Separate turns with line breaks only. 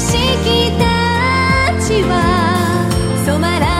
色たちは染まらない